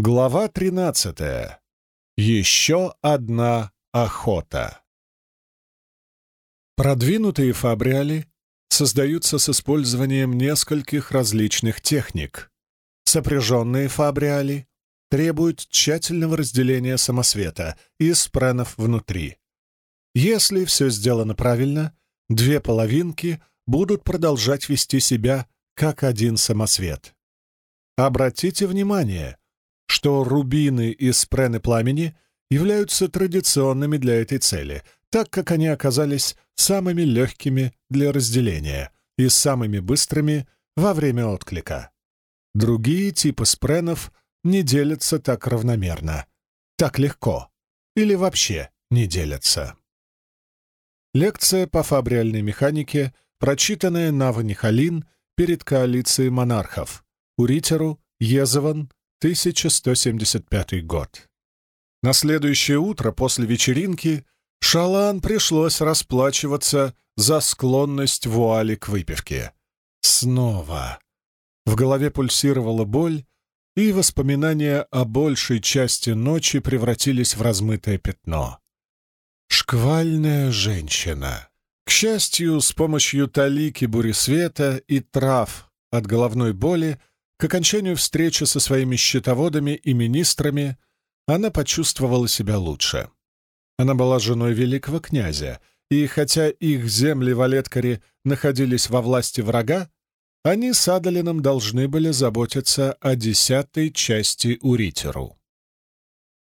Глава 13. Еще одна охота. Продвинутые фабриали создаются с использованием нескольких различных техник. Сопряженные фабриали требуют тщательного разделения самосвета и спренов внутри. Если все сделано правильно, две половинки будут продолжать вести себя как один самосвет. Обратите внимание, что рубины и спрены пламени являются традиционными для этой цели, так как они оказались самыми легкими для разделения и самыми быстрыми во время отклика. Другие типы спренов не делятся так равномерно, так легко или вообще не делятся. Лекция по фабриальной механике, прочитанная на Халин перед коалицией монархов, Уритеру, Езован, 1175 год. На следующее утро после вечеринки Шалан пришлось расплачиваться за склонность вуали к выпивке. Снова. В голове пульсировала боль, и воспоминания о большей части ночи превратились в размытое пятно. Шквальная женщина. К счастью, с помощью талики буресвета и трав от головной боли к окончанию встречи со своими счетоводами и министрами она почувствовала себя лучше. Она была женой великого князя, и хотя их земли в Олеткаре находились во власти врага, они с Адалином должны были заботиться о десятой части Уритеру.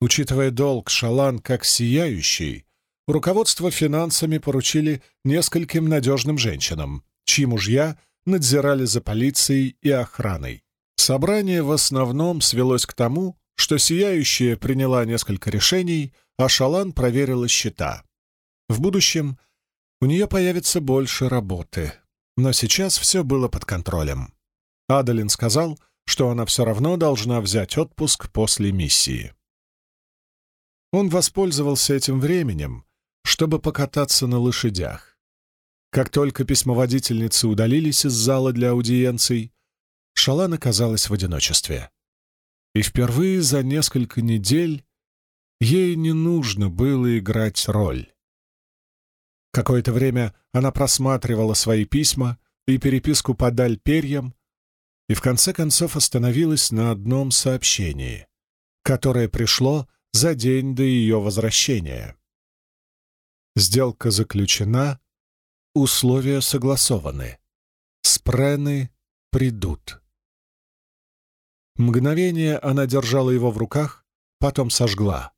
Учитывая долг Шалан как сияющий, руководство финансами поручили нескольким надежным женщинам, чьи мужья надзирали за полицией и охраной. Собрание в основном свелось к тому, что Сияющая приняла несколько решений, а Шалан проверила счета. В будущем у нее появится больше работы, но сейчас все было под контролем. Адалин сказал, что она все равно должна взять отпуск после миссии. Он воспользовался этим временем, чтобы покататься на лошадях. Как только письмоводительницы удалились из зала для аудиенций, Шалан оказалась в одиночестве. И впервые за несколько недель ей не нужно было играть роль. Какое-то время она просматривала свои письма и переписку подаль перьям, и в конце концов остановилась на одном сообщении, которое пришло за день до ее возвращения. Сделка заключена, условия согласованы. Спрены придут. Мгновение она держала его в руках, потом сожгла.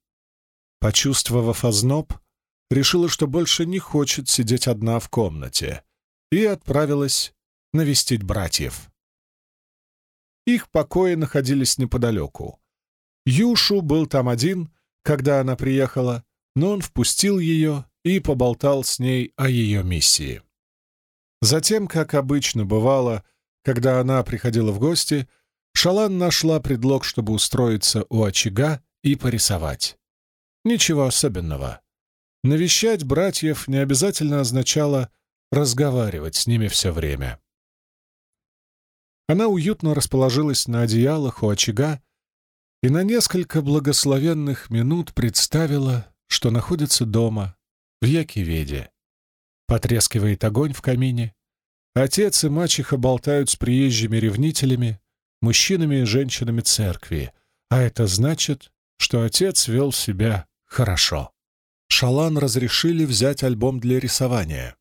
Почувствовав озноб, решила, что больше не хочет сидеть одна в комнате, и отправилась навестить братьев. Их покои находились неподалеку. Юшу был там один, когда она приехала, но он впустил ее и поболтал с ней о ее миссии. Затем, как обычно бывало, когда она приходила в гости, Шалан нашла предлог, чтобы устроиться у очага и порисовать. Ничего особенного. Навещать братьев не обязательно означало разговаривать с ними все время. Она уютно расположилась на одеялах у очага и на несколько благословенных минут представила, что находится дома, в Якиведе. Потрескивает огонь в камине. Отец и мачеха болтают с приезжими ревнителями, мужчинами и женщинами церкви, а это значит, что отец вел себя хорошо. Шалан разрешили взять альбом для рисования.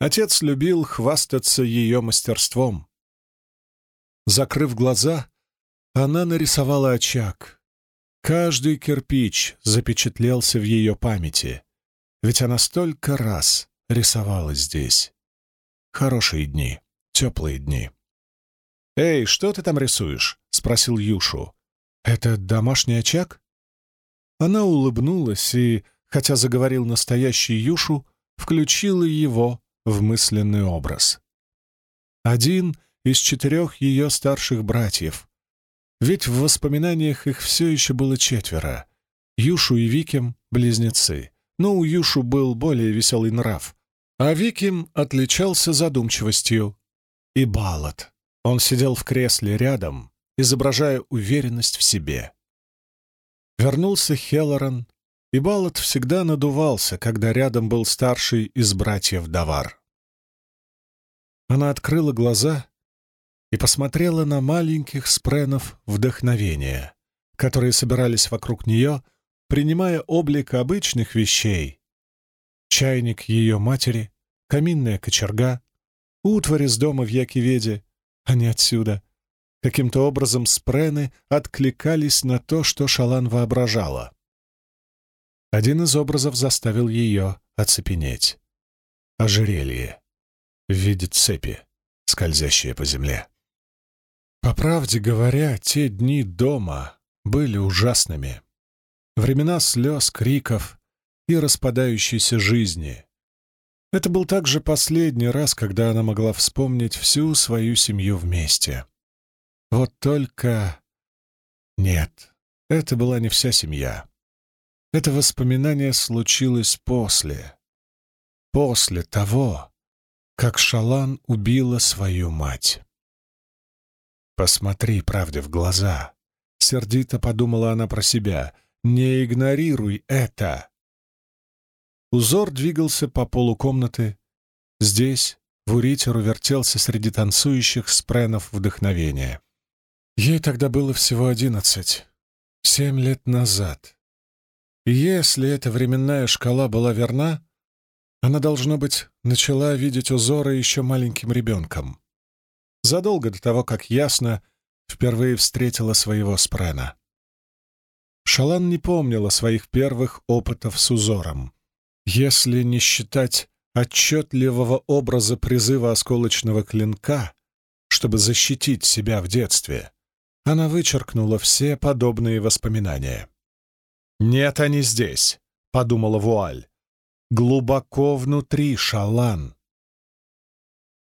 Отец любил хвастаться ее мастерством. Закрыв глаза, она нарисовала очаг. Каждый кирпич запечатлелся в ее памяти, ведь она столько раз рисовала здесь. Хорошие дни, теплые дни. «Эй, что ты там рисуешь?» — спросил Юшу. «Это домашний очаг?» Она улыбнулась и, хотя заговорил настоящий Юшу, включила его в мысленный образ. Один из четырех ее старших братьев. Ведь в воспоминаниях их все еще было четверо. Юшу и Виким — близнецы. Но у Юшу был более веселый нрав, а Виким отличался задумчивостью. И Балат он сидел в кресле рядом, изображая уверенность в себе. Вернулся Хеллоран, и Балот всегда надувался, когда рядом был старший из братьев Давар. Она открыла глаза и посмотрела на маленьких спренов вдохновения, которые собирались вокруг нее, принимая облик обычных вещей. Чайник ее матери, каминная кочерга, утварь из дома в Якиведе, а не отсюда. Каким-то образом спрены откликались на то, что Шалан воображала. Один из образов заставил ее оцепенеть. Ожерелье в виде цепи, скользящее по земле. По правде говоря, те дни дома были ужасными. Времена слез, криков и распадающейся жизни. Это был также последний раз, когда она могла вспомнить всю свою семью вместе. Вот только... Нет, это была не вся семья. Это воспоминание случилось после. После того, как Шалан убила свою мать. «Посмотри правде в глаза», — сердито подумала она про себя. «Не игнорируй это!» Узор двигался по полу комнаты. Здесь, в Уритеру, вертелся среди танцующих спренов вдохновения. Ей тогда было всего одиннадцать, семь лет назад. Если эта временная шкала была верна, она, должно быть, начала видеть узоры еще маленьким ребенком. Задолго до того, как ясно, впервые встретила своего спрена. Шалан не помнила своих первых опытов с узором. Если не считать отчетливого образа призыва осколочного клинка, чтобы защитить себя в детстве, она вычеркнула все подобные воспоминания. «Нет, они здесь», — подумала Вуаль. «Глубоко внутри Шалан».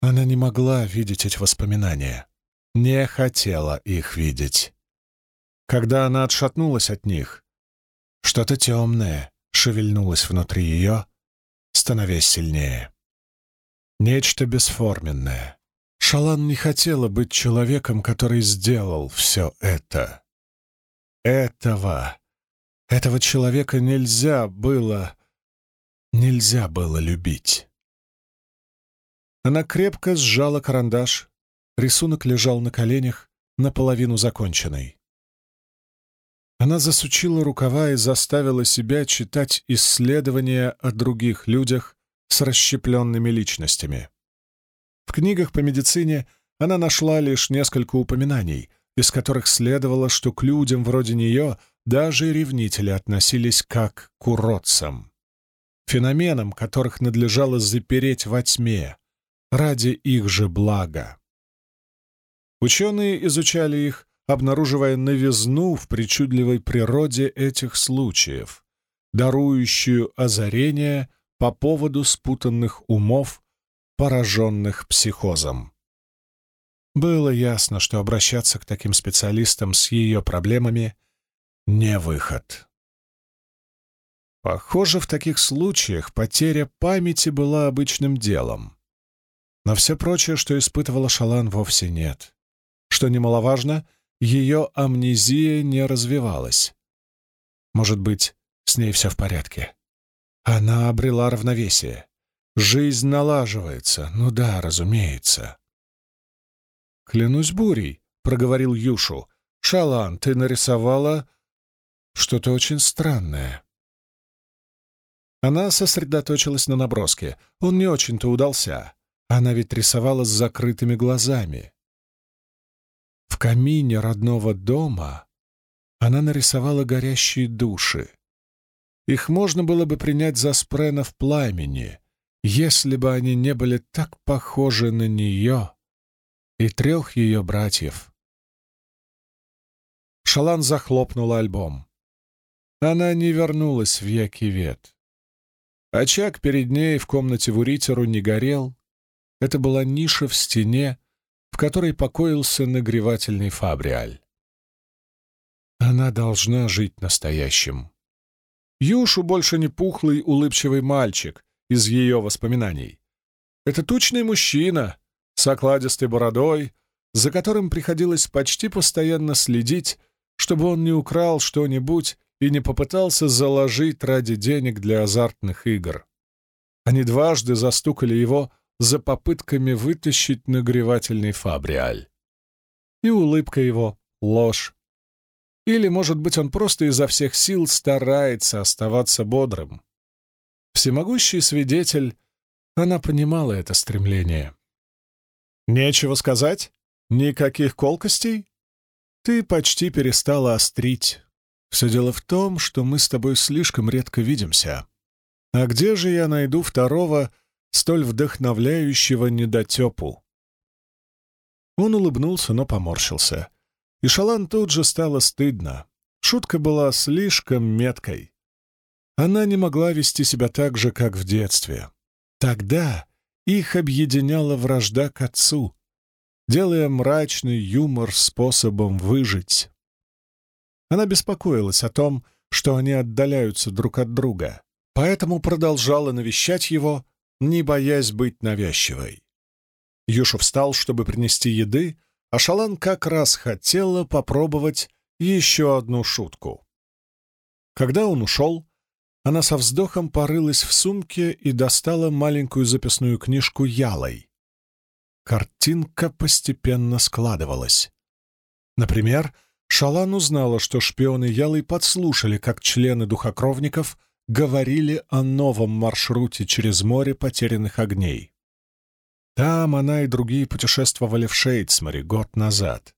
Она не могла видеть эти воспоминания, не хотела их видеть. Когда она отшатнулась от них, что-то темное шевельнулось внутри ее, становясь сильнее. Нечто бесформенное. Шалан не хотела быть человеком, который сделал все это. Этого этого человека нельзя было... Нельзя было любить. Она крепко сжала карандаш. Рисунок лежал на коленях, наполовину законченный. Она засучила рукава и заставила себя читать исследования о других людях с расщепленными личностями. В книгах по медицине она нашла лишь несколько упоминаний, из которых следовало, что к людям вроде нее — даже ревнители относились как к уродцам, феноменам, которых надлежало запереть во тьме, ради их же блага. Ученые изучали их, обнаруживая новизну в причудливой природе этих случаев, дарующую озарение по поводу спутанных умов, пораженных психозом. Было ясно, что обращаться к таким специалистам с ее проблемами не выход. Похоже, в таких случаях потеря памяти была обычным делом. Но все прочее, что испытывала Шалан, вовсе нет. Что немаловажно, ее амнезия не развивалась. Может быть, с ней все в порядке. Она обрела равновесие. Жизнь налаживается. Ну да, разумеется. «Клянусь бурей», — проговорил Юшу. «Шалан, ты нарисовала что-то очень странное. Она сосредоточилась на наброске. Он не очень-то удался. Она ведь рисовала с закрытыми глазами. В камине родного дома она нарисовала горящие души. Их можно было бы принять за спрена в пламени, если бы они не были так похожи на нее и трех ее братьев. Шалан захлопнула альбом. Она не вернулась в Якивет. Очаг перед ней в комнате в Уритеру не горел. Это была ниша в стене, в которой покоился нагревательный фабриаль. Она должна жить настоящим. Юшу больше не пухлый, улыбчивый мальчик из ее воспоминаний. Это тучный мужчина с окладистой бородой, за которым приходилось почти постоянно следить, чтобы он не украл что-нибудь и не попытался заложить ради денег для азартных игр. Они дважды застукали его за попытками вытащить нагревательный фабриаль. И улыбка его — ложь. Или, может быть, он просто изо всех сил старается оставаться бодрым. Всемогущий свидетель, она понимала это стремление. «Нечего сказать? Никаких колкостей? Ты почти перестала острить. Все дело в том, что мы с тобой слишком редко видимся. А где же я найду второго, столь вдохновляющего недотепу?» Он улыбнулся, но поморщился. И Шалан тут же стало стыдно. Шутка была слишком меткой. Она не могла вести себя так же, как в детстве. Тогда их объединяла вражда к отцу, делая мрачный юмор способом выжить. Она беспокоилась о том, что они отдаляются друг от друга, поэтому продолжала навещать его, не боясь быть навязчивой. Юша встал, чтобы принести еды, а Шалан как раз хотела попробовать еще одну шутку. Когда он ушел, она со вздохом порылась в сумке и достала маленькую записную книжку ялой. Картинка постепенно складывалась. Например, Шалан узнала, что шпионы Ялой подслушали, как члены духокровников говорили о новом маршруте через море потерянных огней. Там она и другие путешествовали в Шейдсморе год назад.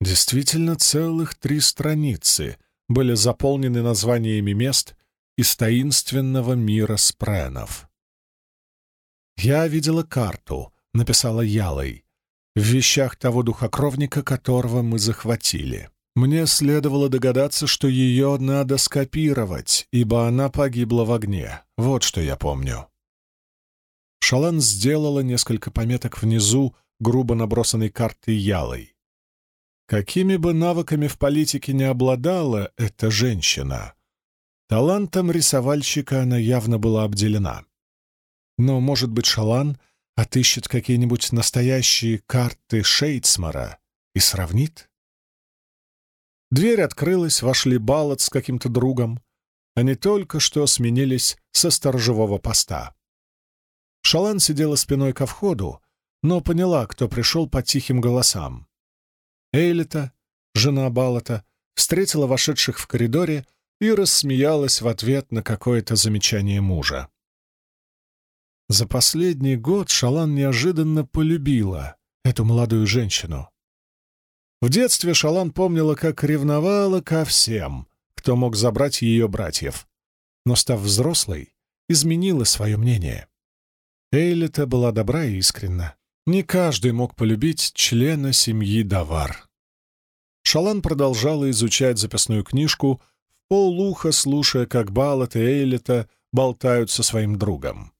Действительно, целых три страницы были заполнены названиями мест из таинственного мира спренов. «Я видела карту», — написала Ялой, «в вещах того духокровника, которого мы захватили. Мне следовало догадаться, что ее надо скопировать, ибо она погибла в огне. Вот что я помню». Шалан сделала несколько пометок внизу грубо набросанной карты Ялой. Какими бы навыками в политике не обладала эта женщина, талантом рисовальщика она явно была обделена. Но, может быть, Шалан отыщет какие-нибудь настоящие карты Шейдсмара и сравнит? Дверь открылась, вошли Баллот с каким-то другом. Они только что сменились со сторожевого поста. Шалан сидела спиной ко входу, но поняла, кто пришел по тихим голосам. Эйлита, жена Балата, встретила вошедших в коридоре и рассмеялась в ответ на какое-то замечание мужа. За последний год Шалан неожиданно полюбила эту молодую женщину. В детстве Шалан помнила, как ревновала ко всем, кто мог забрать ее братьев, но, став взрослой, изменила свое мнение. Эйлита была добра и искренна. Не каждый мог полюбить члена семьи Давар. Шалан продолжала изучать записную книжку, в полуха слушая, как Балат и Эйлита болтают со своим другом.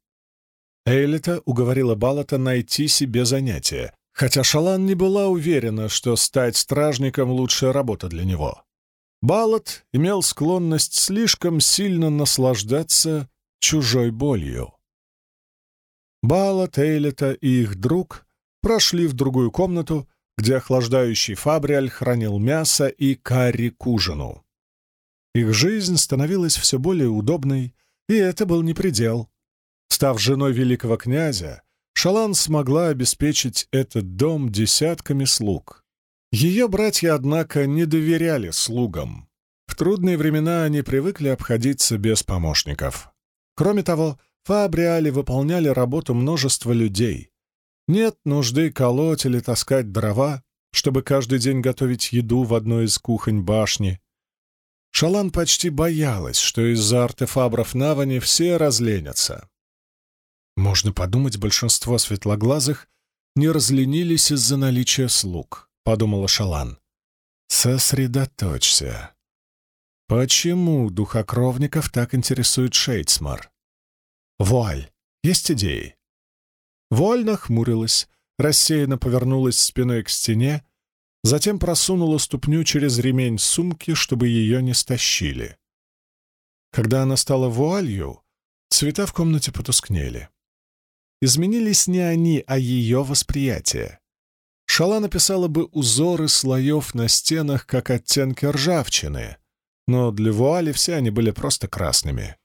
Эйлита уговорила Балата найти себе занятие, хотя Шалан не была уверена, что стать стражником — лучшая работа для него. Балат имел склонность слишком сильно наслаждаться чужой болью. Бала, Тейлета и их друг прошли в другую комнату, где охлаждающий фабриаль хранил мясо и карри к ужину. Их жизнь становилась все более удобной, и это был не предел. Став женой великого князя, Шалан смогла обеспечить этот дом десятками слуг. Ее братья, однако, не доверяли слугам. В трудные времена они привыкли обходиться без помощников. Кроме того, Фабриали выполняли работу множества людей. Нет нужды колоть или таскать дрова, чтобы каждый день готовить еду в одной из кухонь башни. Шалан почти боялась, что из-за артефабров Навани все разленятся. Можно подумать, большинство светлоглазых не разленились из-за наличия слуг, — подумала Шалан. Сосредоточься. Почему духокровников так интересует Шейдсмар? Вуаль, есть идеи?» Вуаль нахмурилась, рассеянно повернулась спиной к стене, затем просунула ступню через ремень сумки, чтобы ее не стащили. Когда она стала вуалью, цвета в комнате потускнели. Изменились не они, а ее восприятие. Шала написала бы узоры слоев на стенах, как оттенки ржавчины, но для вуали все они были просто красными.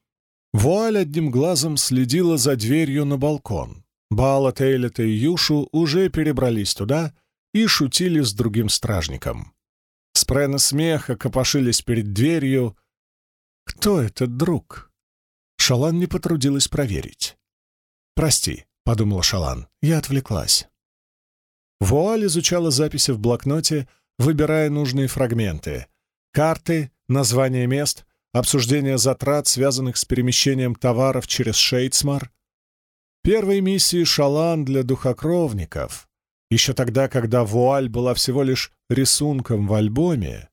Вуаль одним глазом следила за дверью на балкон. Бала, Тейлета и Юшу уже перебрались туда и шутили с другим стражником. Спрены смеха копошились перед дверью. Кто этот друг? Шалан не потрудилась проверить. «Прости», — подумала Шалан, — «я отвлеклась». Вуаль изучала записи в блокноте, выбирая нужные фрагменты. Карты, названия мест, обсуждение затрат, связанных с перемещением товаров через Шейцмар. Первой миссией Шалан для духокровников, еще тогда, когда вуаль была всего лишь рисунком в альбоме,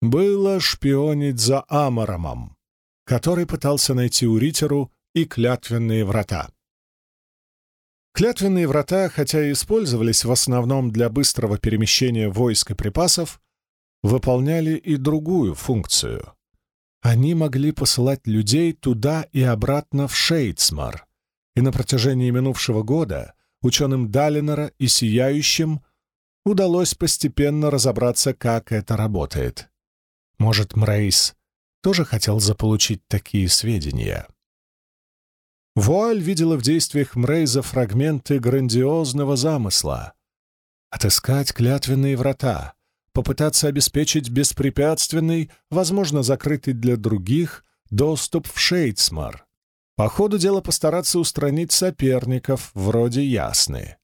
было шпионить за Амаромом, который пытался найти у Ритеру и клятвенные врата. Клятвенные врата, хотя и использовались в основном для быстрого перемещения войск и припасов, выполняли и другую функцию. Они могли посылать людей туда и обратно в Шейдсмар, и на протяжении минувшего года ученым Далинора и Сияющим удалось постепенно разобраться, как это работает. Может, Мрейс тоже хотел заполучить такие сведения? Вуаль видела в действиях Мрейза фрагменты грандиозного замысла. Отыскать клятвенные врата, попытаться обеспечить беспрепятственный, возможно, закрытый для других, доступ в Шейдсмар. По ходу дела постараться устранить соперников, вроде Ясны.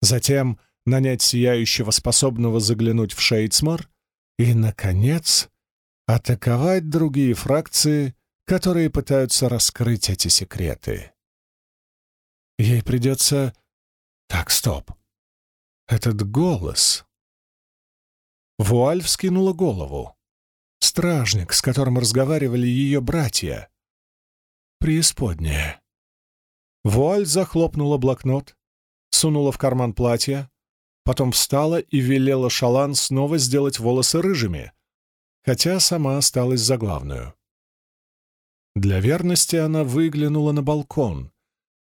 Затем нанять Сияющего, способного заглянуть в Шейдсмар, и, наконец, атаковать другие фракции, которые пытаются раскрыть эти секреты. Ей придется... Так, стоп. Этот голос... Вуаль вскинула голову. Стражник, с которым разговаривали ее братья. Преисподняя. Вуаль захлопнула блокнот, сунула в карман платья, потом встала и велела Шалан снова сделать волосы рыжими, хотя сама осталась за главную. Для верности она выглянула на балкон,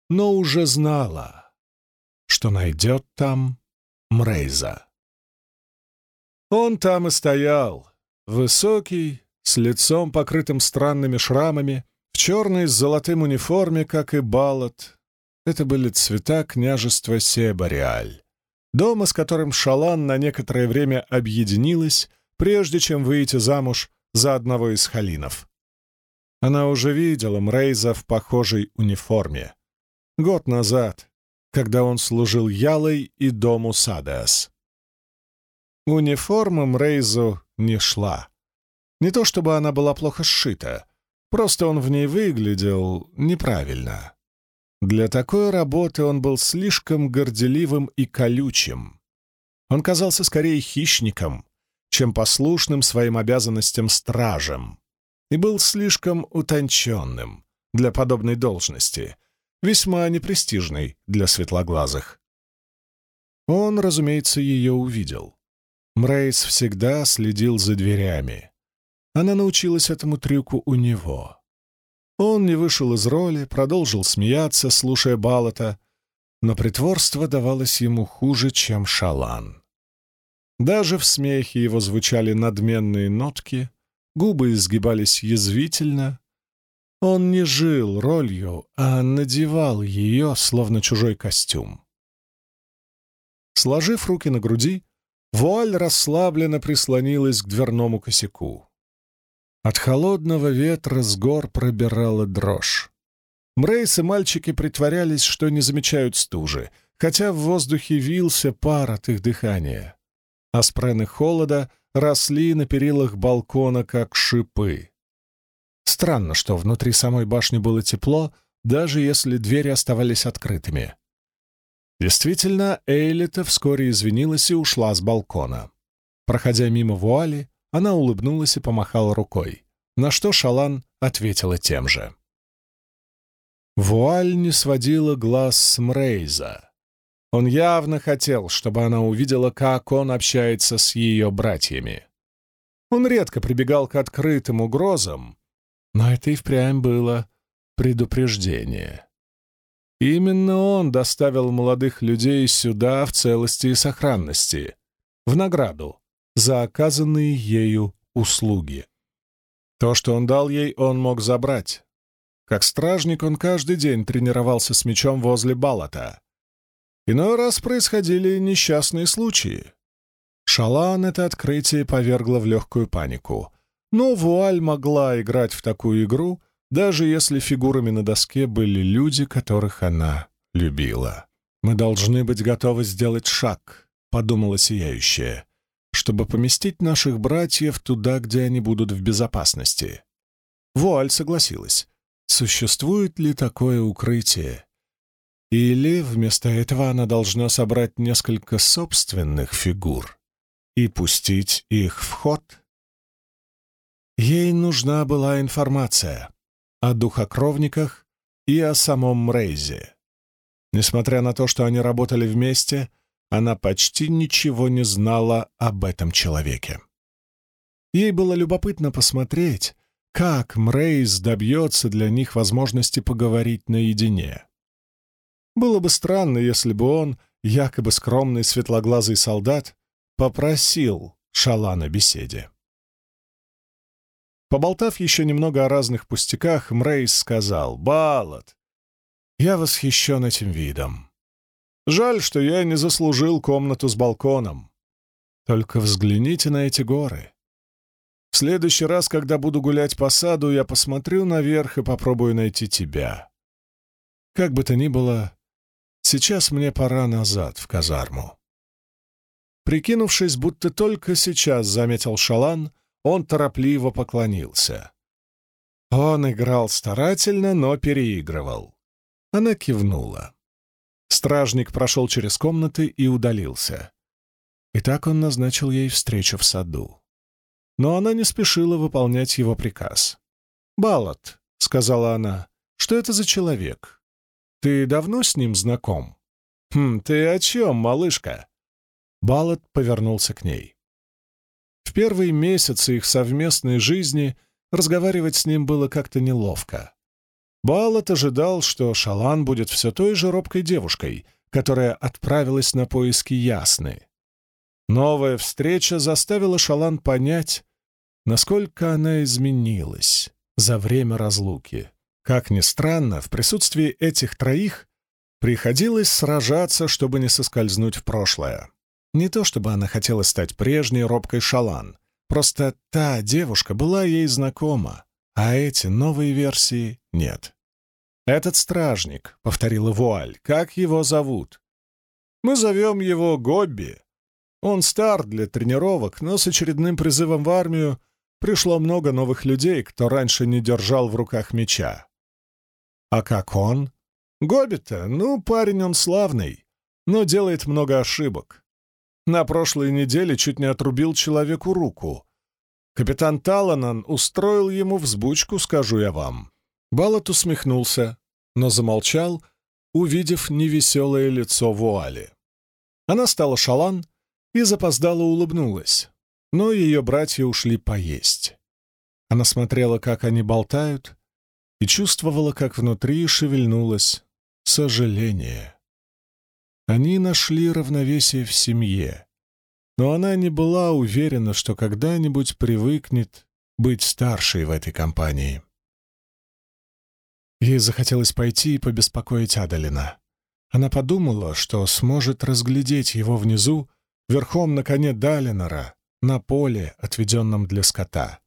но уже знала, что найдет там Мрейза. Он там и стоял, высокий, с лицом покрытым странными шрамами, в черной с золотым униформе, как и Балат. Это были цвета княжества Себариаль, дома, с которым Шалан на некоторое время объединилась, прежде чем выйти замуж за одного из халинов. Она уже видела Мрейза в похожей униформе. Год назад, когда он служил Ялой и дому Садеас. Униформа Мрейзу не шла. Не то чтобы она была плохо сшита, просто он в ней выглядел неправильно. Для такой работы он был слишком горделивым и колючим. Он казался скорее хищником, чем послушным своим обязанностям стражем и был слишком утонченным для подобной должности, весьма непрестижной для светлоглазых. Он, разумеется, ее увидел. Мрейс всегда следил за дверями. Она научилась этому трюку у него. Он не вышел из роли, продолжил смеяться, слушая Балата, но притворство давалось ему хуже, чем шалан. Даже в смехе его звучали надменные нотки, губы изгибались язвительно. Он не жил ролью, а надевал ее, словно чужой костюм. Сложив руки на груди, вуаль расслабленно прислонилась к дверному косяку. От холодного ветра с гор пробирала дрожь. Мрейс и мальчики притворялись, что не замечают стужи, хотя в воздухе вился пар от их дыхания. А спрены холода росли на перилах балкона, как шипы. Странно, что внутри самой башни было тепло, даже если двери оставались открытыми. Действительно, Эйлита вскоре извинилась и ушла с балкона. Проходя мимо вуали, она улыбнулась и помахала рукой, на что Шалан ответила тем же. Вуаль не сводила глаз с Мрейза. Он явно хотел, чтобы она увидела, как он общается с ее братьями. Он редко прибегал к открытым угрозам, но это и впрямь было предупреждение. Именно он доставил молодых людей сюда в целости и сохранности, в награду за оказанные ею услуги. То, что он дал ей, он мог забрать. Как стражник он каждый день тренировался с мечом возле Балата. Иной раз происходили несчастные случаи. Шалан это открытие повергло в легкую панику. Но Вуаль могла играть в такую игру, даже если фигурами на доске были люди, которых она любила. «Мы должны быть готовы сделать шаг», — подумала сияющая, «чтобы поместить наших братьев туда, где они будут в безопасности». Вуаль согласилась. Существует ли такое укрытие? Или вместо этого она должна собрать несколько собственных фигур и пустить их в ход? Ей нужна была информация о духокровниках и о самом Мрейзе. Несмотря на то, что они работали вместе, она почти ничего не знала об этом человеке. Ей было любопытно посмотреть, как Мрейз добьется для них возможности поговорить наедине. Было бы странно, если бы он, якобы скромный светлоглазый солдат, попросил Шалана беседе. Поболтав еще немного о разных пустяках, Мрейс сказал «Баллад, я восхищен этим видом. Жаль, что я не заслужил комнату с балконом. Только взгляните на эти горы. В следующий раз, когда буду гулять по саду, я посмотрю наверх и попробую найти тебя. Как бы то ни было, сейчас мне пора назад, в казарму». Прикинувшись, будто только сейчас заметил Шалан, он торопливо поклонился. Он играл старательно, но переигрывал. Она кивнула. Стражник прошел через комнаты и удалился. И так он назначил ей встречу в саду. Но она не спешила выполнять его приказ. «Балат», — сказала она, — «что это за человек? Ты давно с ним знаком?» «Хм, ты о чем, малышка?» Балат повернулся к ней. В первые месяцы их совместной жизни разговаривать с ним было как-то неловко. Балат ожидал, что Шалан будет все той же робкой девушкой, которая отправилась на поиски Ясны. Новая встреча заставила Шалан понять, насколько она изменилась за время разлуки. Как ни странно, в присутствии этих троих приходилось сражаться, чтобы не соскользнуть в прошлое. Не то чтобы она хотела стать прежней робкой шалан, просто та девушка была ей знакома, а эти новые версии нет. «Этот стражник», — повторила Вуаль, — «как его зовут?» «Мы зовем его Гобби. Он стар для тренировок, но с очередным призывом в армию пришло много новых людей, кто раньше не держал в руках меча». «А как он?» «Гобби-то, ну, парень он славный, но делает много ошибок. На прошлой неделе чуть не отрубил человеку руку. Капитан Таланан устроил ему взбучку, скажу я вам. Балат усмехнулся, но замолчал, увидев невеселое лицо Вуали. Она стала шалан и запоздало улыбнулась, но ее братья ушли поесть. Она смотрела, как они болтают, и чувствовала, как внутри шевельнулось сожаление. Они нашли равновесие в семье, но она не была уверена, что когда-нибудь привыкнет быть старшей в этой компании. Ей захотелось пойти и побеспокоить Адалина. Она подумала, что сможет разглядеть его внизу, верхом на коне Далинора, на поле, отведенном для скота.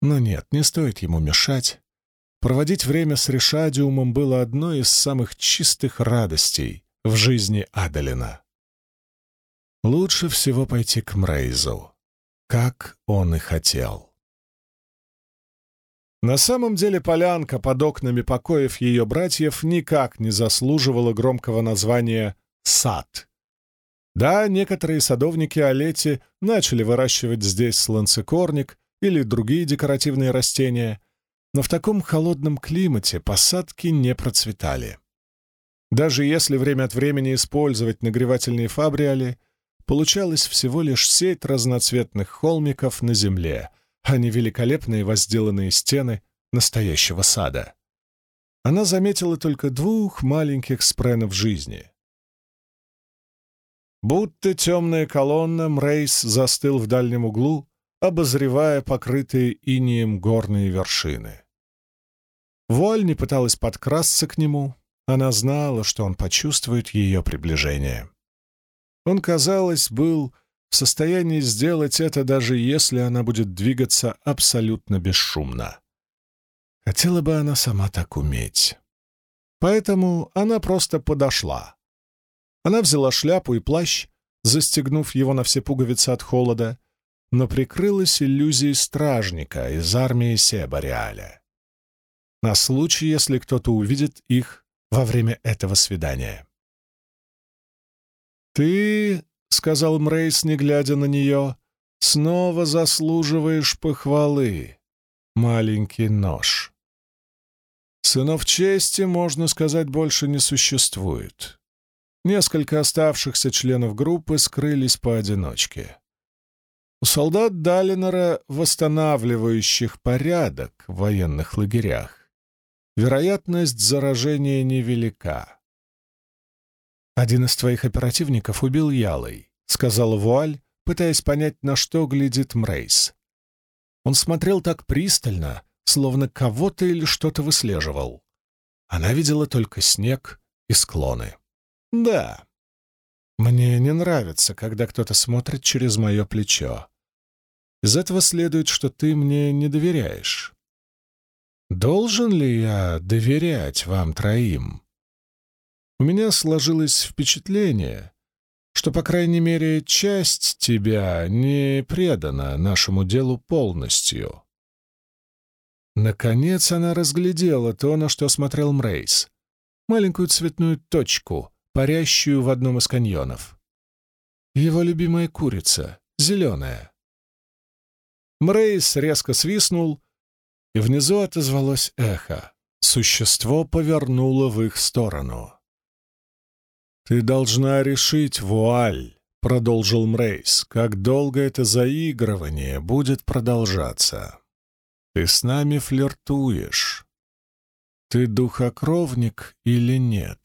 Но нет, не стоит ему мешать. Проводить время с Решадиумом было одной из самых чистых радостей, в жизни Адалина. Лучше всего пойти к Мрейзу, как он и хотел. На самом деле полянка под окнами покоев ее братьев никак не заслуживала громкого названия «сад». Да, некоторые садовники Олети начали выращивать здесь сланцекорник или другие декоративные растения, но в таком холодном климате посадки не процветали. Даже если время от времени использовать нагревательные фабриали, получалось всего лишь сеть разноцветных холмиков на земле, а не великолепные возделанные стены настоящего сада. Она заметила только двух маленьких спренов жизни. Будто темная колонна, Мрейс застыл в дальнем углу, обозревая покрытые инием горные вершины. Вуаль не пыталась подкрасться к нему, она знала, что он почувствует ее приближение. Он, казалось, был в состоянии сделать это, даже если она будет двигаться абсолютно бесшумно. Хотела бы она сама так уметь. Поэтому она просто подошла. Она взяла шляпу и плащ, застегнув его на все пуговицы от холода, но прикрылась иллюзией стражника из армии Себариаля. На случай, если кто-то увидит их во время этого свидания. «Ты, — сказал Мрейс, не глядя на нее, — снова заслуживаешь похвалы, маленький нож. Сынов чести, можно сказать, больше не существует. Несколько оставшихся членов группы скрылись поодиночке. У солдат Далинора, восстанавливающих порядок в военных лагерях, вероятность заражения невелика. «Один из твоих оперативников убил Ялой», — сказала Вуаль, пытаясь понять, на что глядит Мрейс. Он смотрел так пристально, словно кого-то или что-то выслеживал. Она видела только снег и склоны. «Да. Мне не нравится, когда кто-то смотрит через мое плечо. Из этого следует, что ты мне не доверяешь. Должен ли я доверять вам троим? У меня сложилось впечатление, что, по крайней мере, часть тебя не предана нашему делу полностью. Наконец она разглядела то, на что смотрел Мрейс. Маленькую цветную точку, парящую в одном из каньонов. Его любимая курица, зеленая. Мрейс резко свистнул, и внизу отозвалось эхо. Существо повернуло в их сторону. «Ты должна решить, вуаль», — продолжил Мрейс, — «как долго это заигрывание будет продолжаться». Ты с нами флиртуешь. Ты духокровник или нет?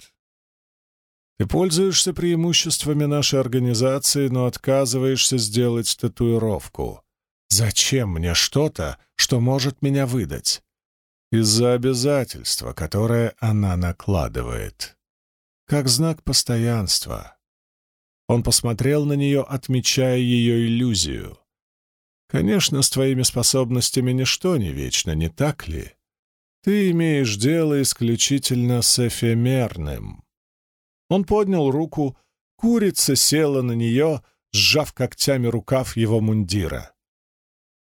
Ты пользуешься преимуществами нашей организации, но отказываешься сделать татуировку. Зачем мне что-то, что может меня выдать? Из-за обязательства, которое она накладывает. Как знак постоянства. Он посмотрел на нее, отмечая ее иллюзию. Конечно, с твоими способностями ничто не вечно, не так ли? Ты имеешь дело исключительно с эфемерным. Он поднял руку, курица села на нее, сжав когтями рукав его мундира.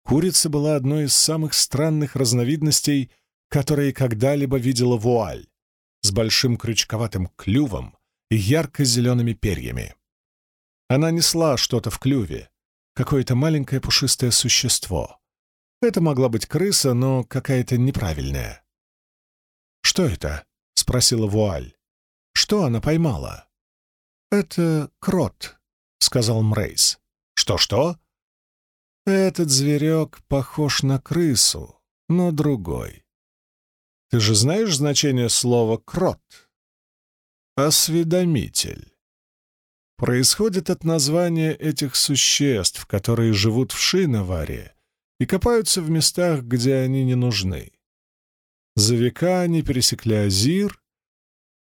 Курица была одной из самых странных разновидностей, которые когда-либо видела вуаль, с большим крючковатым клювом и ярко-зелеными перьями. Она несла что-то в клюве, какое-то маленькое пушистое существо. Это могла быть крыса, но какая-то неправильная. «Что это?» — спросила Вуаль. «Что она поймала?» «Это крот», — сказал Мрейс. «Что-что?» «Этот зверек похож на крысу, но другой. Ты же знаешь значение слова «крот»?» «Осведомитель» происходит от названия этих существ, которые живут в Шиноваре и копаются в местах, где они не нужны. За века они пересекли Азир,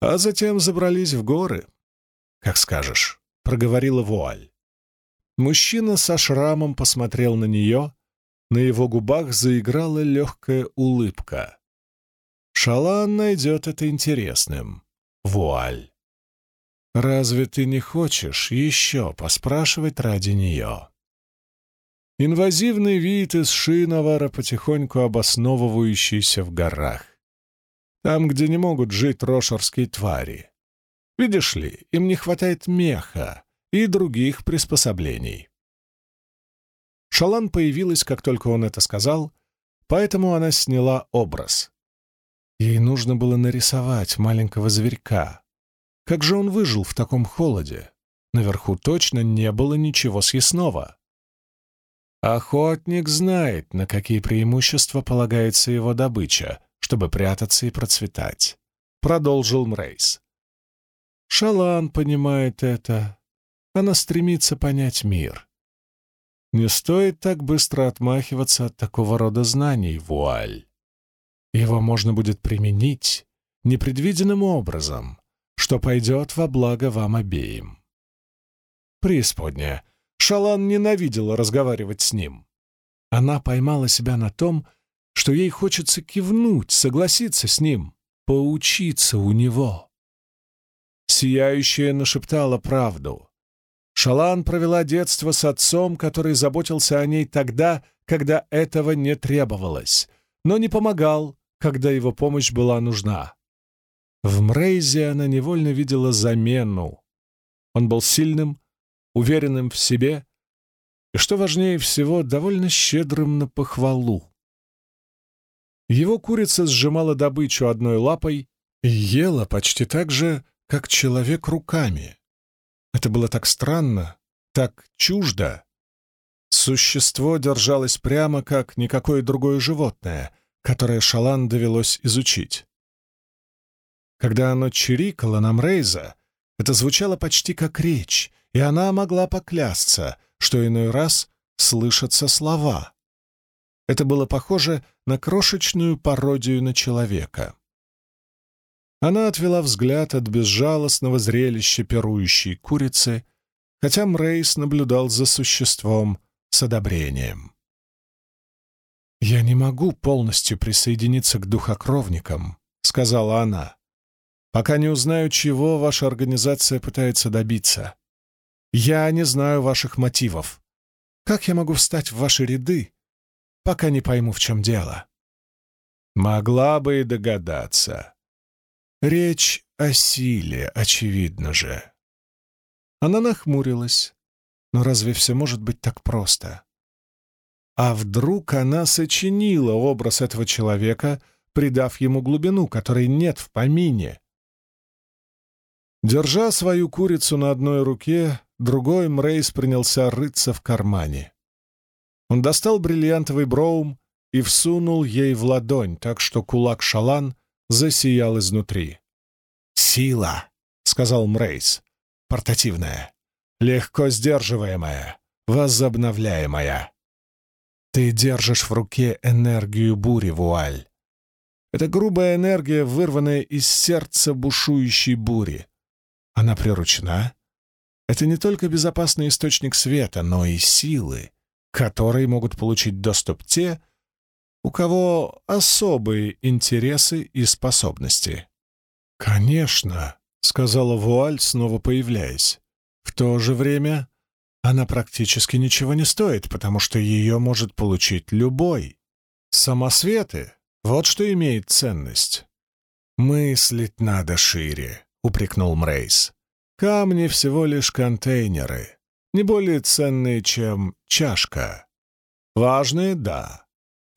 а затем забрались в горы. «Как скажешь», — проговорила Вуаль. Мужчина со шрамом посмотрел на нее, на его губах заиграла легкая улыбка. Шалан найдет это интересным. Вуаль. Разве ты не хочешь еще поспрашивать ради нее? Инвазивный вид из Шиновара, потихоньку обосновывающийся в горах. Там, где не могут жить рошерские твари. Видишь ли, им не хватает меха и других приспособлений. Шалан появилась, как только он это сказал, поэтому она сняла образ. Ей нужно было нарисовать маленького зверька, как же он выжил в таком холоде? Наверху точно не было ничего съестного. Охотник знает, на какие преимущества полагается его добыча, чтобы прятаться и процветать, — продолжил Мрейс. Шалан понимает это. Она стремится понять мир. Не стоит так быстро отмахиваться от такого рода знаний, вуаль. Его можно будет применить непредвиденным образом, что пойдет во благо вам обеим. Преисподняя. Шалан ненавидела разговаривать с ним. Она поймала себя на том, что ей хочется кивнуть, согласиться с ним, поучиться у него. Сияющая нашептала правду. Шалан провела детство с отцом, который заботился о ней тогда, когда этого не требовалось, но не помогал, когда его помощь была нужна. В Мрейзе она невольно видела замену. Он был сильным, уверенным в себе и, что важнее всего, довольно щедрым на похвалу. Его курица сжимала добычу одной лапой и ела почти так же, как человек руками. Это было так странно, так чуждо. Существо держалось прямо, как никакое другое животное, которое Шалан довелось изучить. Когда оно чирикало на Мрейза, это звучало почти как речь, и она могла поклясться, что иной раз слышатся слова. Это было похоже на крошечную пародию на человека. Она отвела взгляд от безжалостного зрелища пирующей курицы, хотя Мрейс наблюдал за существом с одобрением. «Я не могу полностью присоединиться к духокровникам», — сказала она пока не узнаю, чего ваша организация пытается добиться. Я не знаю ваших мотивов. Как я могу встать в ваши ряды, пока не пойму, в чем дело?» Могла бы и догадаться. Речь о силе, очевидно же. Она нахмурилась. Но разве все может быть так просто? А вдруг она сочинила образ этого человека, придав ему глубину, которой нет в помине? Держа свою курицу на одной руке, другой Мрейс принялся рыться в кармане. Он достал бриллиантовый броум и всунул ей в ладонь, так что кулак шалан засиял изнутри. «Сила!» — сказал Мрейс. «Портативная, легко сдерживаемая, возобновляемая. Ты держишь в руке энергию бури, Вуаль. Это грубая энергия, вырванная из сердца бушующей бури. Она приручена. Это не только безопасный источник света, но и силы, которые могут получить доступ те, у кого особые интересы и способности. «Конечно», — сказала Вуаль, снова появляясь. «В то же время она практически ничего не стоит, потому что ее может получить любой. Самосветы — вот что имеет ценность. Мыслить надо шире. — упрекнул Мрейс. «Камни всего лишь контейнеры, не более ценные, чем чашка. Важные — да,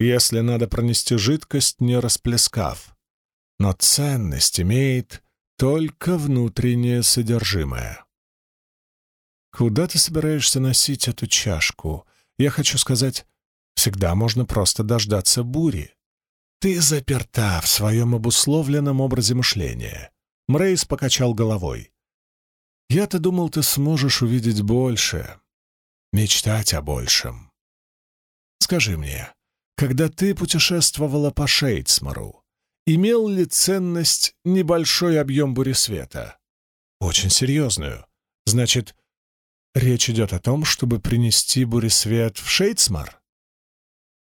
если надо пронести жидкость, не расплескав. Но ценность имеет только внутреннее содержимое». «Куда ты собираешься носить эту чашку? Я хочу сказать, всегда можно просто дождаться бури. Ты заперта в своем обусловленном образе мышления. Мрейс покачал головой. «Я-то думал, ты сможешь увидеть больше, мечтать о большем. Скажи мне, когда ты путешествовала по Шейдсмору, имел ли ценность небольшой объем бури света? Очень серьезную. Значит, речь идет о том, чтобы принести буресвет в Шейдсмор?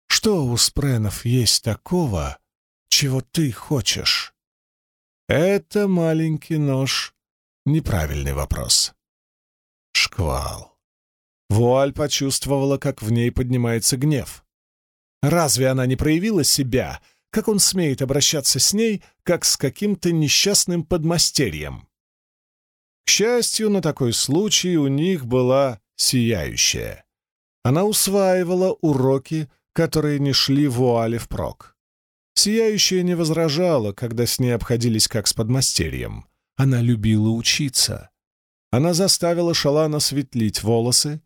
Что у спренов есть такого, чего ты хочешь?» Это маленький нож. Неправильный вопрос. Шквал. Вуаль почувствовала, как в ней поднимается гнев. Разве она не проявила себя, как он смеет обращаться с ней, как с каким-то несчастным подмастерьем? К счастью, на такой случай у них была сияющая. Она усваивала уроки, которые не шли вуале впрок. Сияющая не возражала, когда с ней обходились как с подмастерьем. Она любила учиться. Она заставила Шалана светлить волосы,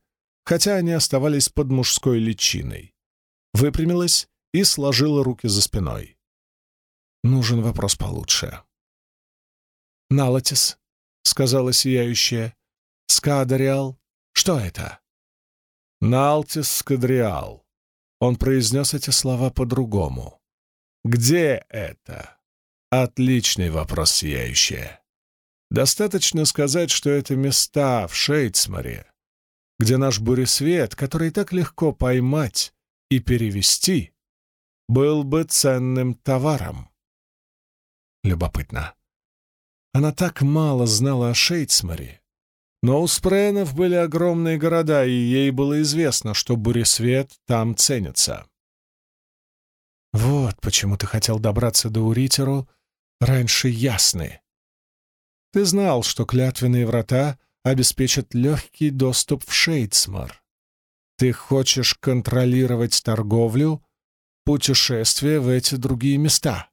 хотя они оставались под мужской личиной. Выпрямилась и сложила руки за спиной. Нужен вопрос получше. «Налатис», — сказала сияющая. «Скадариал. Что это?» Налтис Скадриал. Он произнес эти слова по-другому. Где это? Отличный вопрос, сияющая. Достаточно сказать, что это места в Шейцмаре, где наш буресвет, который так легко поймать и перевести, был бы ценным товаром. Любопытно. Она так мало знала о Шейцмаре, но у Спренов были огромные города, и ей было известно, что буресвет там ценится. Вот почему ты хотел добраться до Уритеру раньше Ясны. Ты знал, что клятвенные врата обеспечат легкий доступ в Шейдсмар. Ты хочешь контролировать торговлю, путешествия в эти другие места.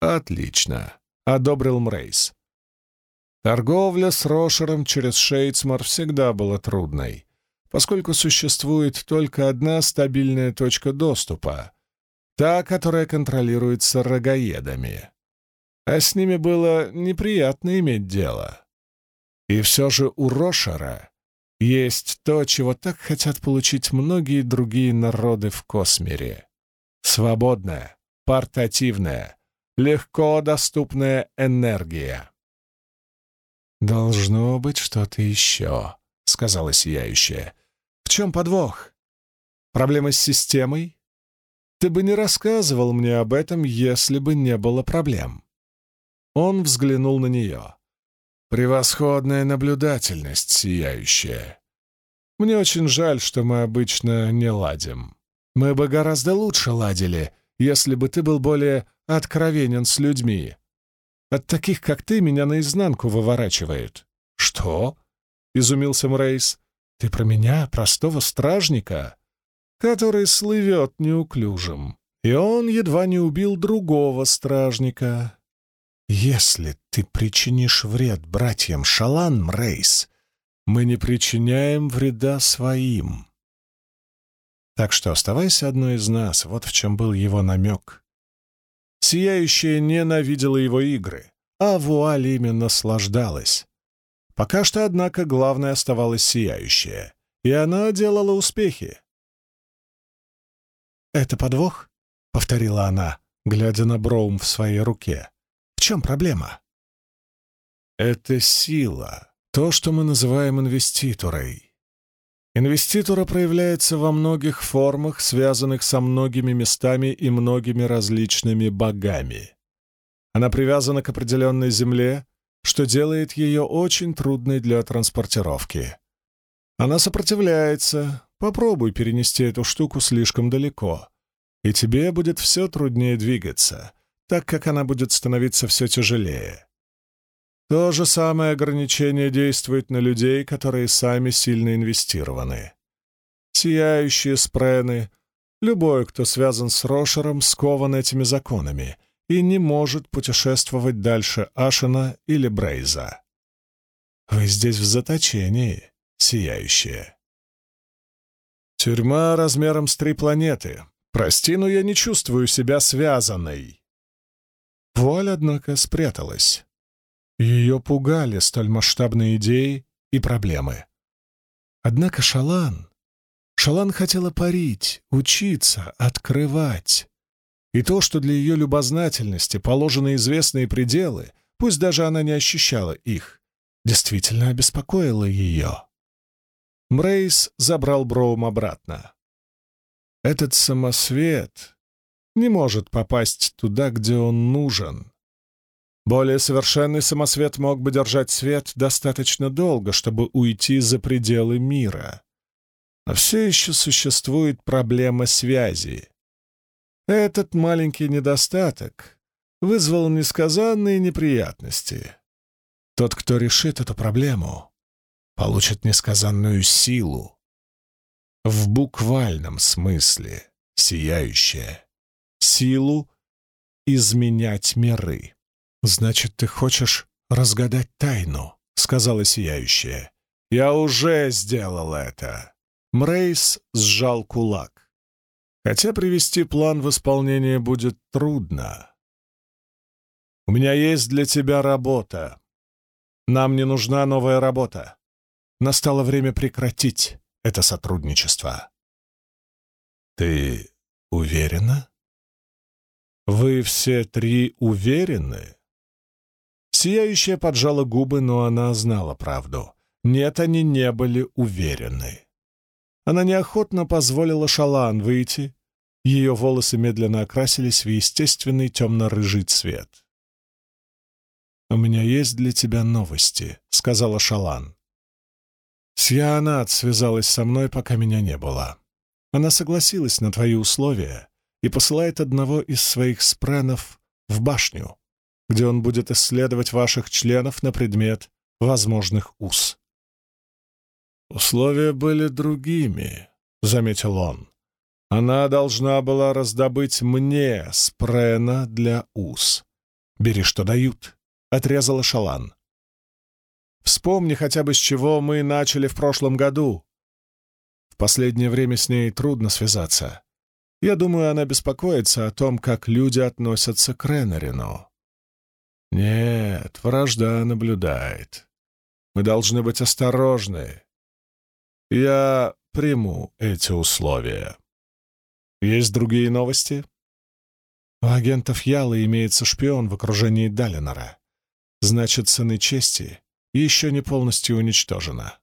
Отлично, — одобрил Мрейс. Торговля с Рошером через Шейдсмар всегда была трудной, поскольку существует только одна стабильная точка доступа — та, которая контролируется рогаедами а с ними было неприятно иметь дело. И все же у Рошера есть то, чего так хотят получить многие другие народы в космере. Свободная, портативная, легко доступная энергия. «Должно быть что-то еще», — сказала Сияющая. «В чем подвох? Проблема с системой? Ты бы не рассказывал мне об этом, если бы не было проблем». Он взглянул на нее. «Превосходная наблюдательность, сияющая. Мне очень жаль, что мы обычно не ладим. Мы бы гораздо лучше ладили, если бы ты был более откровенен с людьми. От таких, как ты, меня наизнанку выворачивает». «Что?» — изумился Мрейс. «Ты про меня, простого стражника, который слывет неуклюжим. И он едва не убил другого стражника, «Если ты причинишь вред братьям Шалан, Мрейс, мы не причиняем вреда своим». Так что оставайся одной из нас, вот в чем был его намек. Сияющая ненавидела его игры, а вуаль ими наслаждалась. Пока что, однако, главное оставалось сияющая, и она делала успехи. «Это подвох?» — повторила она, глядя на Броум в своей руке чем проблема? Это сила, то, что мы называем инвеститорой. Инвеститура проявляется во многих формах, связанных со многими местами и многими различными богами. Она привязана к определенной земле, что делает ее очень трудной для транспортировки. Она сопротивляется, попробуй перенести эту штуку слишком далеко, и тебе будет все труднее двигаться, так как она будет становиться все тяжелее. То же самое ограничение действует на людей, которые сами сильно инвестированы. Сияющие спрены, любой, кто связан с Рошером, скован этими законами и не может путешествовать дальше Ашена или Брейза. Вы здесь в заточении, сияющие. Тюрьма размером с три планеты. Прости, но я не чувствую себя связанной. Вуаль, однако, спряталась. Ее пугали столь масштабные идеи и проблемы. Однако Шалан... Шалан хотела парить, учиться, открывать. И то, что для ее любознательности положены известные пределы, пусть даже она не ощущала их, действительно обеспокоило ее. Мрейс забрал Броум обратно. Этот самосвет не может попасть туда, где он нужен. Более совершенный самосвет мог бы держать свет достаточно долго, чтобы уйти за пределы мира. Но все еще существует проблема связи. Этот маленький недостаток вызвал несказанные неприятности. Тот, кто решит эту проблему, получит несказанную силу. В буквальном смысле сияющая силу изменять миры. «Значит, ты хочешь разгадать тайну?» — сказала Сияющая. «Я уже сделал это!» Мрейс сжал кулак. «Хотя привести план в исполнение будет трудно. У меня есть для тебя работа. Нам не нужна новая работа. Настало время прекратить это сотрудничество. Ты уверена? Вы все три уверены? Сияющая поджала губы, но она знала правду. Нет, они не были уверены. Она неохотно позволила Шалан выйти. Ее волосы медленно окрасились в естественный темно-рыжий цвет. «У меня есть для тебя новости», — сказала Шалан. Сьянат связалась со мной, пока меня не было. Она согласилась на твои условия и посылает одного из своих спренов в башню, где он будет исследовать ваших членов на предмет возможных уз. «Условия были другими», — заметил он. «Она должна была раздобыть мне спрена для уз. Бери, что дают», — отрезала Шалан. Вспомни хотя бы, с чего мы начали в прошлом году. В последнее время с ней трудно связаться. Я думаю, она беспокоится о том, как люди относятся к Ренарину. Нет, вражда наблюдает. Мы должны быть осторожны. Я приму эти условия. Есть другие новости? У агентов Ялы имеется шпион в окружении Далинора. Значит, сыны чести еще не полностью уничтожена.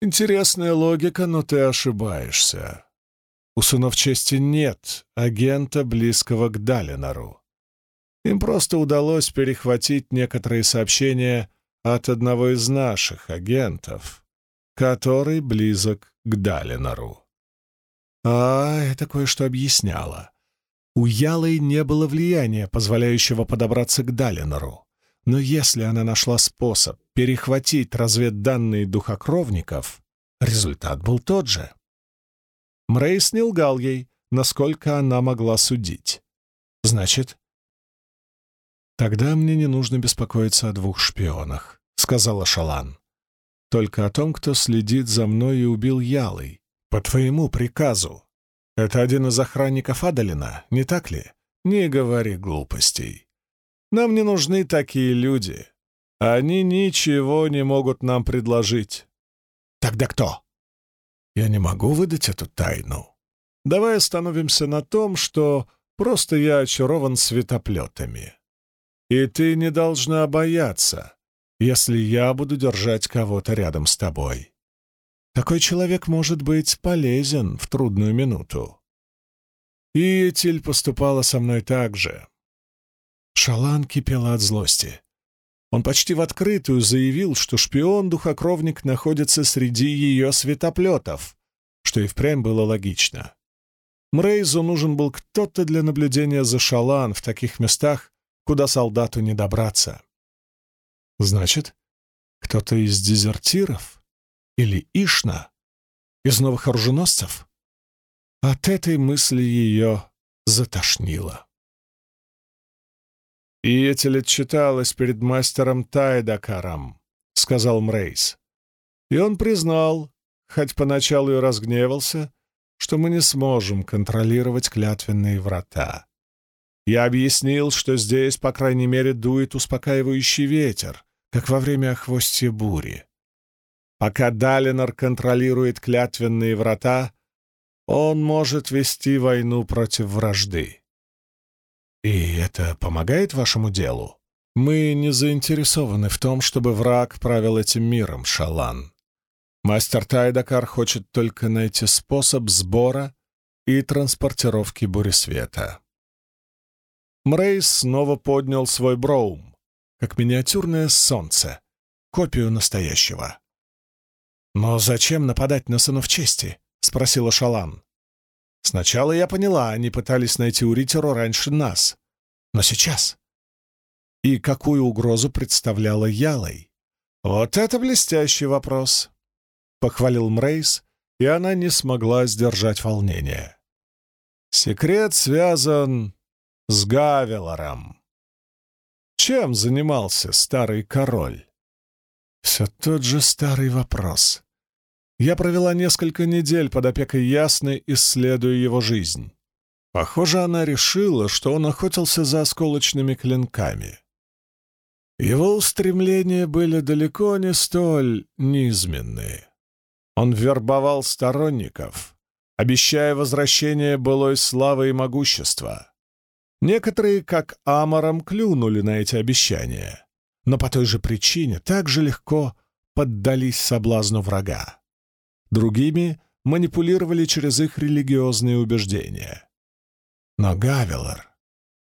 Интересная логика, но ты ошибаешься. У сынов чести нет агента, близкого к Далинору. Им просто удалось перехватить некоторые сообщения от одного из наших агентов, который близок к Далинору. А, это кое-что объясняло. У Ялой не было влияния, позволяющего подобраться к Далинору. Но если она нашла способ перехватить разведданные духокровников, результат был тот же. Мрейс не лгал ей, насколько она могла судить. Значит, «Тогда мне не нужно беспокоиться о двух шпионах», — сказала Шалан. «Только о том, кто следит за мной и убил Ялой. По твоему приказу. Это один из охранников Адалина, не так ли? Не говори глупостей. Нам не нужны такие люди. Они ничего не могут нам предложить. Тогда кто? Я не могу выдать эту тайну. Давай остановимся на том, что просто я очарован светоплетами. И ты не должна бояться, если я буду держать кого-то рядом с тобой. Такой человек может быть полезен в трудную минуту. И Этиль поступала со мной так же. Шалан кипела от злости. Он почти в открытую заявил, что шпион-духокровник находится среди ее светоплетов, что и впрямь было логично. Мрейзу нужен был кто-то для наблюдения за Шалан в таких местах, куда солдату не добраться. Значит, кто-то из дезертиров? Или Ишна? Из новых оруженосцев? От этой мысли ее затошнило. «И Этель отчиталась перед мастером Тайдакаром», — сказал Мрейс. «И он признал, хоть поначалу и разгневался, что мы не сможем контролировать клятвенные врата. Я объяснил, что здесь, по крайней мере, дует успокаивающий ветер, как во время охвостья бури. Пока Далинор контролирует клятвенные врата, он может вести войну против вражды. «И это помогает вашему делу?» «Мы не заинтересованы в том, чтобы враг правил этим миром, Шалан. Мастер Тайдакар хочет только найти способ сбора и транспортировки буресвета». Мрейс снова поднял свой броум, как миниатюрное солнце, копию настоящего. «Но зачем нападать на сынов чести?» — спросила Шалан. Сначала я поняла, они пытались найти Уритеру раньше нас. Но сейчас... И какую угрозу представляла Ялой? Вот это блестящий вопрос! Похвалил Мрейс, и она не смогла сдержать волнение. Секрет связан с Гавелором. Чем занимался старый король? Все тот же старый вопрос. Я провела несколько недель под опекой Ясны, исследуя его жизнь. Похоже, она решила, что он охотился за осколочными клинками. Его устремления были далеко не столь низменные. Он вербовал сторонников, обещая возвращение былой славы и могущества. Некоторые, как Амором, клюнули на эти обещания, но по той же причине так же легко поддались соблазну врага. Другими манипулировали через их религиозные убеждения. Но Гавелор,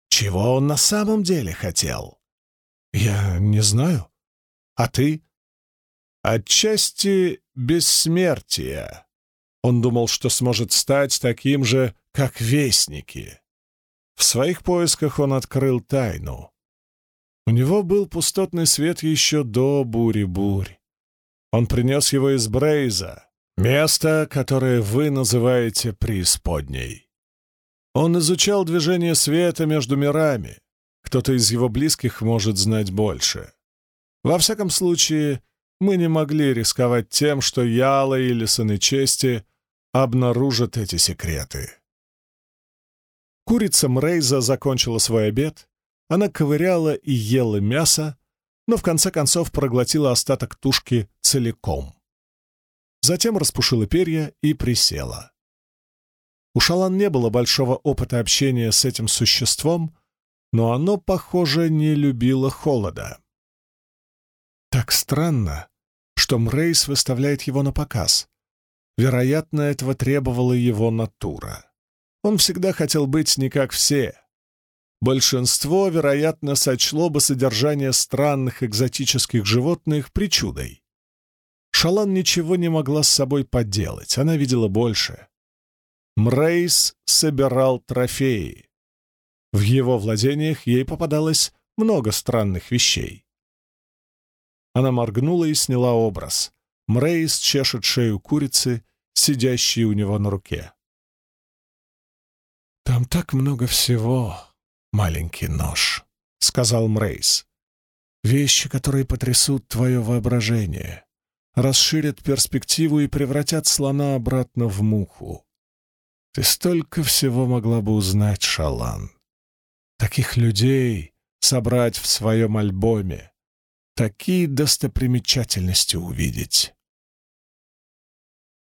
чего он на самом деле хотел? Я не знаю. А ты? Отчасти бессмертия. Он думал, что сможет стать таким же, как вестники. В своих поисках он открыл тайну. У него был пустотный свет еще до бури-бурь. Он принес его из Брейза, место, которое вы называете преисподней. Он изучал движение света между мирами. Кто-то из его близких может знать больше. Во всяком случае, мы не могли рисковать тем, что Яла или Сыны Чести обнаружат эти секреты. Курица Мрейза закончила свой обед. Она ковыряла и ела мясо, но в конце концов проглотила остаток тушки целиком. Затем распушила перья и присела. У Шалан не было большого опыта общения с этим существом, но оно, похоже, не любило холода. Так странно, что Мрейс выставляет его на показ. Вероятно, этого требовала его натура. Он всегда хотел быть не как все. Большинство, вероятно, сочло бы содержание странных экзотических животных причудой. Шалан ничего не могла с собой поделать, она видела больше. Мрейс собирал трофеи. В его владениях ей попадалось много странных вещей. Она моргнула и сняла образ. Мрейс чешет шею курицы, сидящей у него на руке. «Там так много всего, маленький нож», — сказал Мрейс. «Вещи, которые потрясут твое воображение, расширят перспективу и превратят слона обратно в муху. Ты столько всего могла бы узнать, Шалан. Таких людей собрать в своем альбоме, такие достопримечательности увидеть.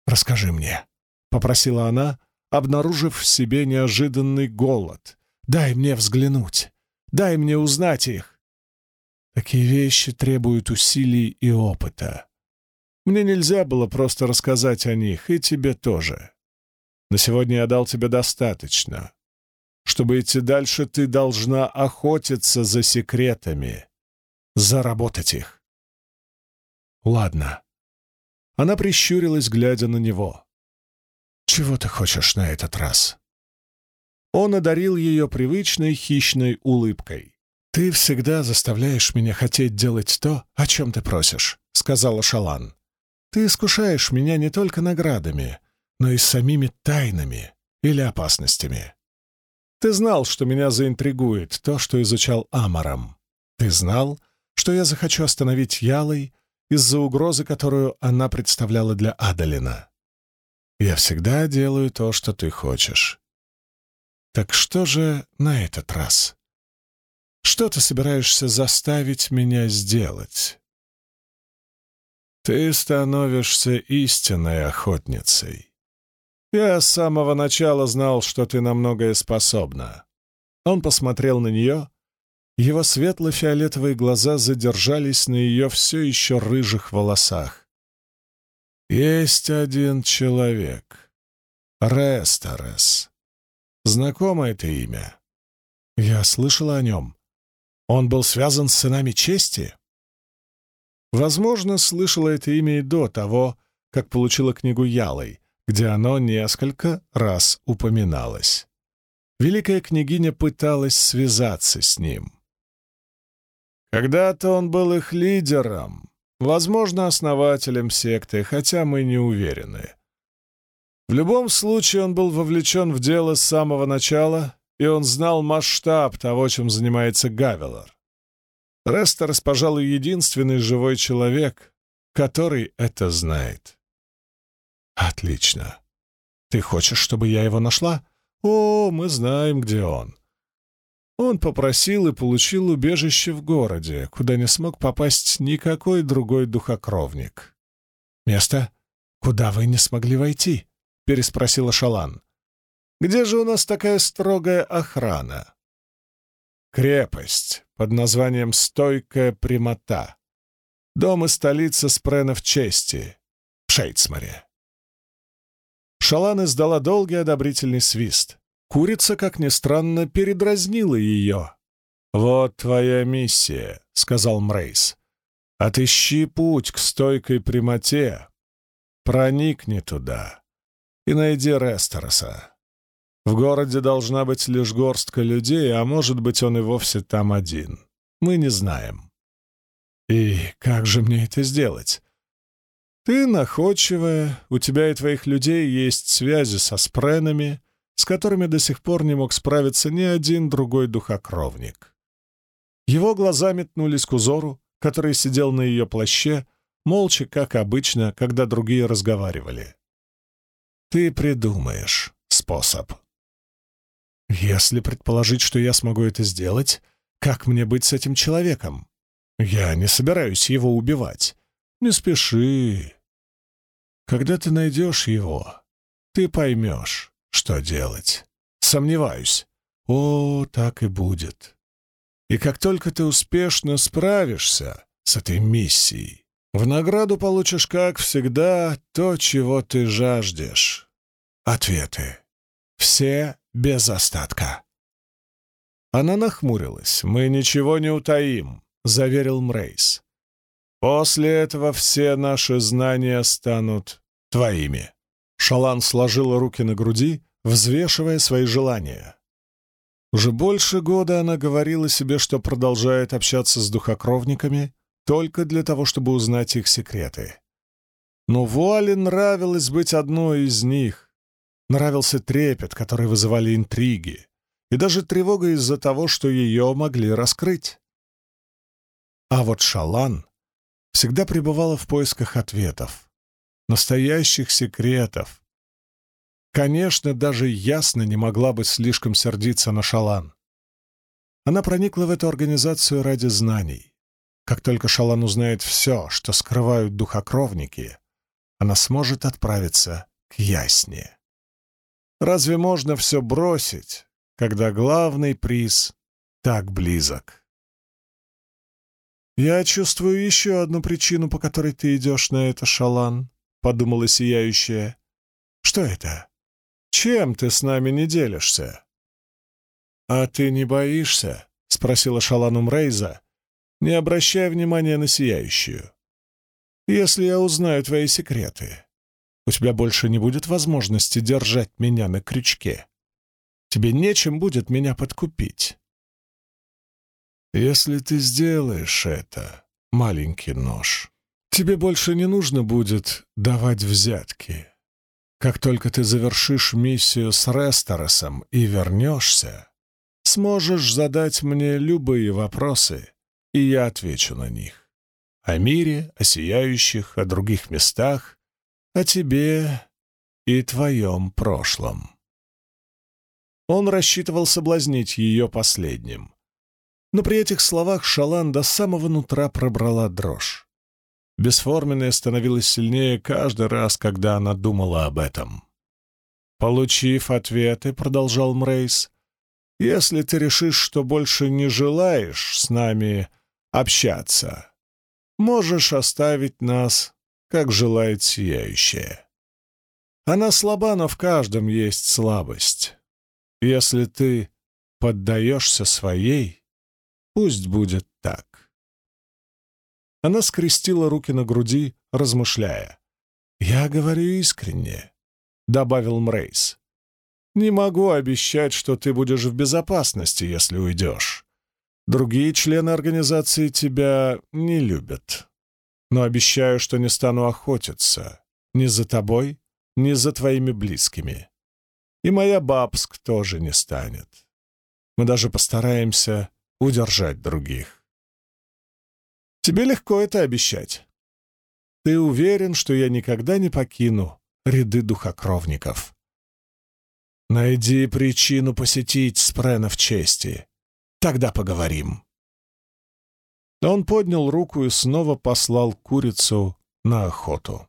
«Расскажи мне», — попросила она, обнаружив в себе неожиданный голод. «Дай мне взглянуть, дай мне узнать их». Такие вещи требуют усилий и опыта. Мне нельзя было просто рассказать о них, и тебе тоже. На сегодня я дал тебе достаточно. Чтобы идти дальше, ты должна охотиться за секретами, заработать их. Ладно. Она прищурилась, глядя на него. «Чего ты хочешь на этот раз?» Он одарил ее привычной хищной улыбкой. «Ты всегда заставляешь меня хотеть делать то, о чем ты просишь», — сказала Шалан. «Ты искушаешь меня не только наградами, но и самими тайнами или опасностями. Ты знал, что меня заинтригует то, что изучал Амаром. Ты знал, что я захочу остановить Ялой из-за угрозы, которую она представляла для Адалина. Я всегда делаю то, что ты хочешь. Так что же на этот раз? Что ты собираешься заставить меня сделать? Ты становишься истинной охотницей. Я с самого начала знал, что ты на многое способна. Он посмотрел на нее. Его светло-фиолетовые глаза задержались на ее все еще рыжих волосах. Есть один человек. Ресторес. Знакомо это имя? Я слышала о нем. Он был связан с сынами чести? Возможно, слышала это имя и до того, как получила книгу Ялой, где оно несколько раз упоминалось. Великая княгиня пыталась связаться с ним. Когда-то он был их лидером, возможно, основателем секты, хотя мы не уверены. В любом случае он был вовлечен в дело с самого начала, и он знал масштаб того, чем занимается Гавелор. Ресторс, пожалуй, единственный живой человек, который это знает. «Отлично. Ты хочешь, чтобы я его нашла? О, мы знаем, где он». Он попросил и получил убежище в городе, куда не смог попасть никакой другой духокровник. Место? «Куда вы не смогли войти?» — переспросила Шалан. «Где же у нас такая строгая охрана?» «Крепость под названием «Стойкая прямота». Дом и столица Спренов чести в Шейцмаре. Шалан издала долгий одобрительный свист. Курица, как ни странно, передразнила ее. «Вот твоя миссия», — сказал Мрейс. «Отыщи путь к стойкой прямоте, проникни туда и найди Рестероса. В городе должна быть лишь горстка людей, а может быть, он и вовсе там один. Мы не знаем». «И как же мне это сделать?» Ты находчивая, у тебя и твоих людей есть связи со спренами, с которыми до сих пор не мог справиться ни один другой духокровник. Его глаза метнулись к узору, который сидел на ее плаще, молча, как обычно, когда другие разговаривали. Ты придумаешь способ. Если предположить, что я смогу это сделать, как мне быть с этим человеком? Я не собираюсь его убивать. Не спеши. Когда ты найдешь его, ты поймешь, что делать. Сомневаюсь. О, так и будет. И как только ты успешно справишься с этой миссией, в награду получишь, как всегда, то, чего ты жаждешь. Ответы. Все без остатка. Она нахмурилась. «Мы ничего не утаим», — заверил Мрейс. После этого все наши знания станут твоими. Шалан сложила руки на груди, взвешивая свои желания. Уже больше года она говорила себе, что продолжает общаться с духокровниками только для того, чтобы узнать их секреты. Но Вуале нравилось быть одной из них. Нравился трепет, который вызывали интриги, и даже тревога из-за того, что ее могли раскрыть. А вот Шалан всегда пребывала в поисках ответов, настоящих секретов. Конечно, даже ясно не могла бы слишком сердиться на Шалан. Она проникла в эту организацию ради знаний. Как только Шалан узнает все, что скрывают духокровники, она сможет отправиться к Ясне. Разве можно все бросить, когда главный приз так близок? «Я чувствую еще одну причину, по которой ты идешь на это, Шалан», — подумала сияющая. «Что это? Чем ты с нами не делишься?» «А ты не боишься?» — спросила Шалан Умрейза, не обращая внимания на сияющую. «Если я узнаю твои секреты, у тебя больше не будет возможности держать меня на крючке. Тебе нечем будет меня подкупить». Если ты сделаешь это, маленький нож, тебе больше не нужно будет давать взятки. Как только ты завершишь миссию с Ресторосом и вернешься, сможешь задать мне любые вопросы, и я отвечу на них. О мире, о сияющих, о других местах, о тебе и твоем прошлом. Он рассчитывал соблазнить ее последним, но при этих словах Шалан до самого нутра пробрала дрожь. Бесформенная становилась сильнее каждый раз, когда она думала об этом. «Получив ответы», — продолжал Мрейс, — «если ты решишь, что больше не желаешь с нами общаться, можешь оставить нас, как желает сияющая. Она слаба, но в каждом есть слабость. Если ты поддаешься своей, Пусть будет так. Она скрестила руки на груди, размышляя. «Я говорю искренне», — добавил Мрейс. «Не могу обещать, что ты будешь в безопасности, если уйдешь. Другие члены организации тебя не любят. Но обещаю, что не стану охотиться ни за тобой, ни за твоими близкими. И моя Бабск тоже не станет. Мы даже постараемся удержать других. Тебе легко это обещать. Ты уверен, что я никогда не покину ряды духокровников. Найди причину посетить Спрена в чести. Тогда поговорим. Он поднял руку и снова послал курицу на охоту.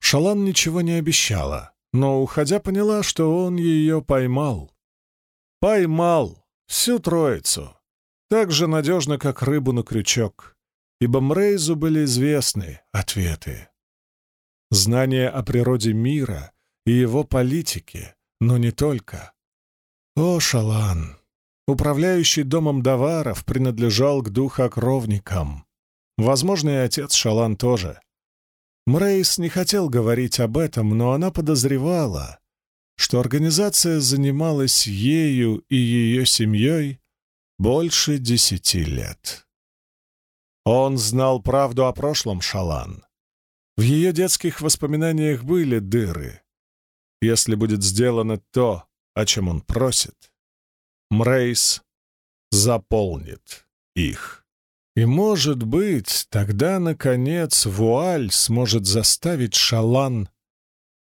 Шалан ничего не обещала, но, уходя, поняла, что он ее поймал. Поймал всю троицу, так же надежно, как рыбу на крючок, ибо Мрейзу были известны ответы. Знание о природе мира и его политике, но не только. О, Шалан! Управляющий домом Даваров принадлежал к духокровникам. Возможно, и отец Шалан тоже. Мрейс не хотел говорить об этом, но она подозревала, что организация занималась ею и ее семьей больше десяти лет. Он знал правду о прошлом Шалан. В ее детских воспоминаниях были дыры. Если будет сделано то, о чем он просит, Мрейс заполнит их. И, может быть, тогда, наконец, вуаль сможет заставить Шалан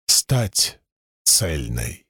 стать цельной.